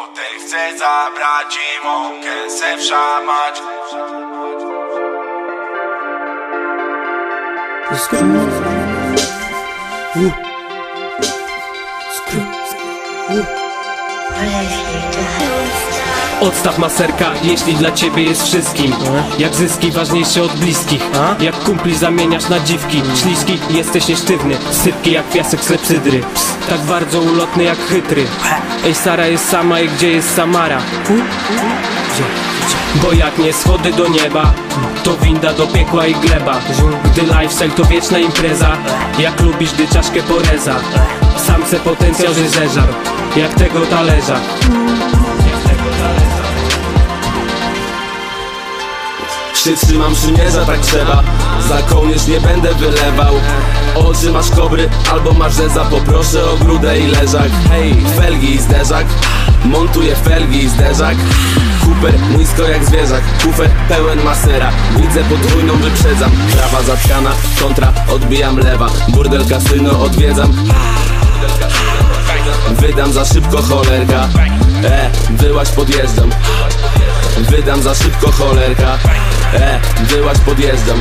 Flotek chce zabrać i mąkę se wszamać Odstaw maserka, jeśli dla ciebie jest wszystkim. Jak zyski ważniejsze od bliskich. Jak kumpli zamieniasz na dziwki. Śliski, jesteś niesztywny. Sypki jak piasek z lepsydry Tak bardzo ulotny jak chytry. Ej, Sara jest sama i gdzie jest Samara? Bo jak nie schody do nieba To winda do piekła i gleba. Gdy lifestyle to wieczna impreza. Jak lubisz, gdy czaszkę poreza Sam se potencjał, że zeżar Jak tego talerza. Się trzymam przymierza, tak trzeba. Za kołnierz nie będę wylewał. Oczy masz kobry, albo masz rzeza Poproszę o grudę i leżak. Hej, felgi i zderzak. Montuję felgi i zderzak. Cooper nisko jak zwierzak. Kufer pełen masera. Widzę podwójną wyprzedzam. Prawa zatkana, kontra odbijam lewa. Burdel kasyno odwiedzam Wydam za szybko cholerka. E, wyłaś podjeżdżam. Wydam za szybko cholerka. E, wyłaś podjeżdżam.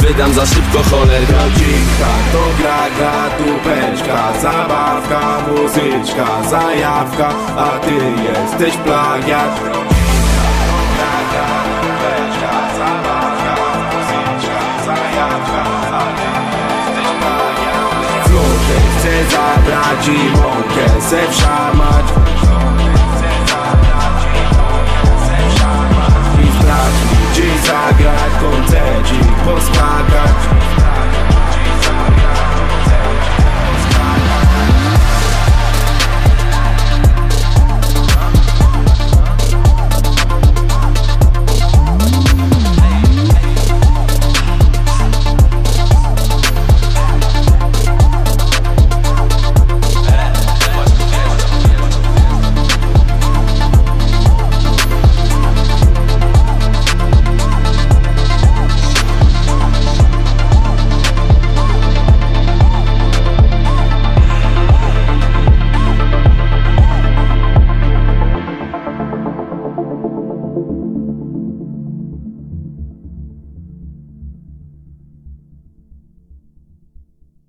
Wydam za szybko cholerka. Rodzinka to gra, gra, tupeczka Zabawka, muzyczka, zajawka. A ty jesteś plagiat. To gra, gra, nać quer ser se wszamać I w pracy dziś zagrać de poskakać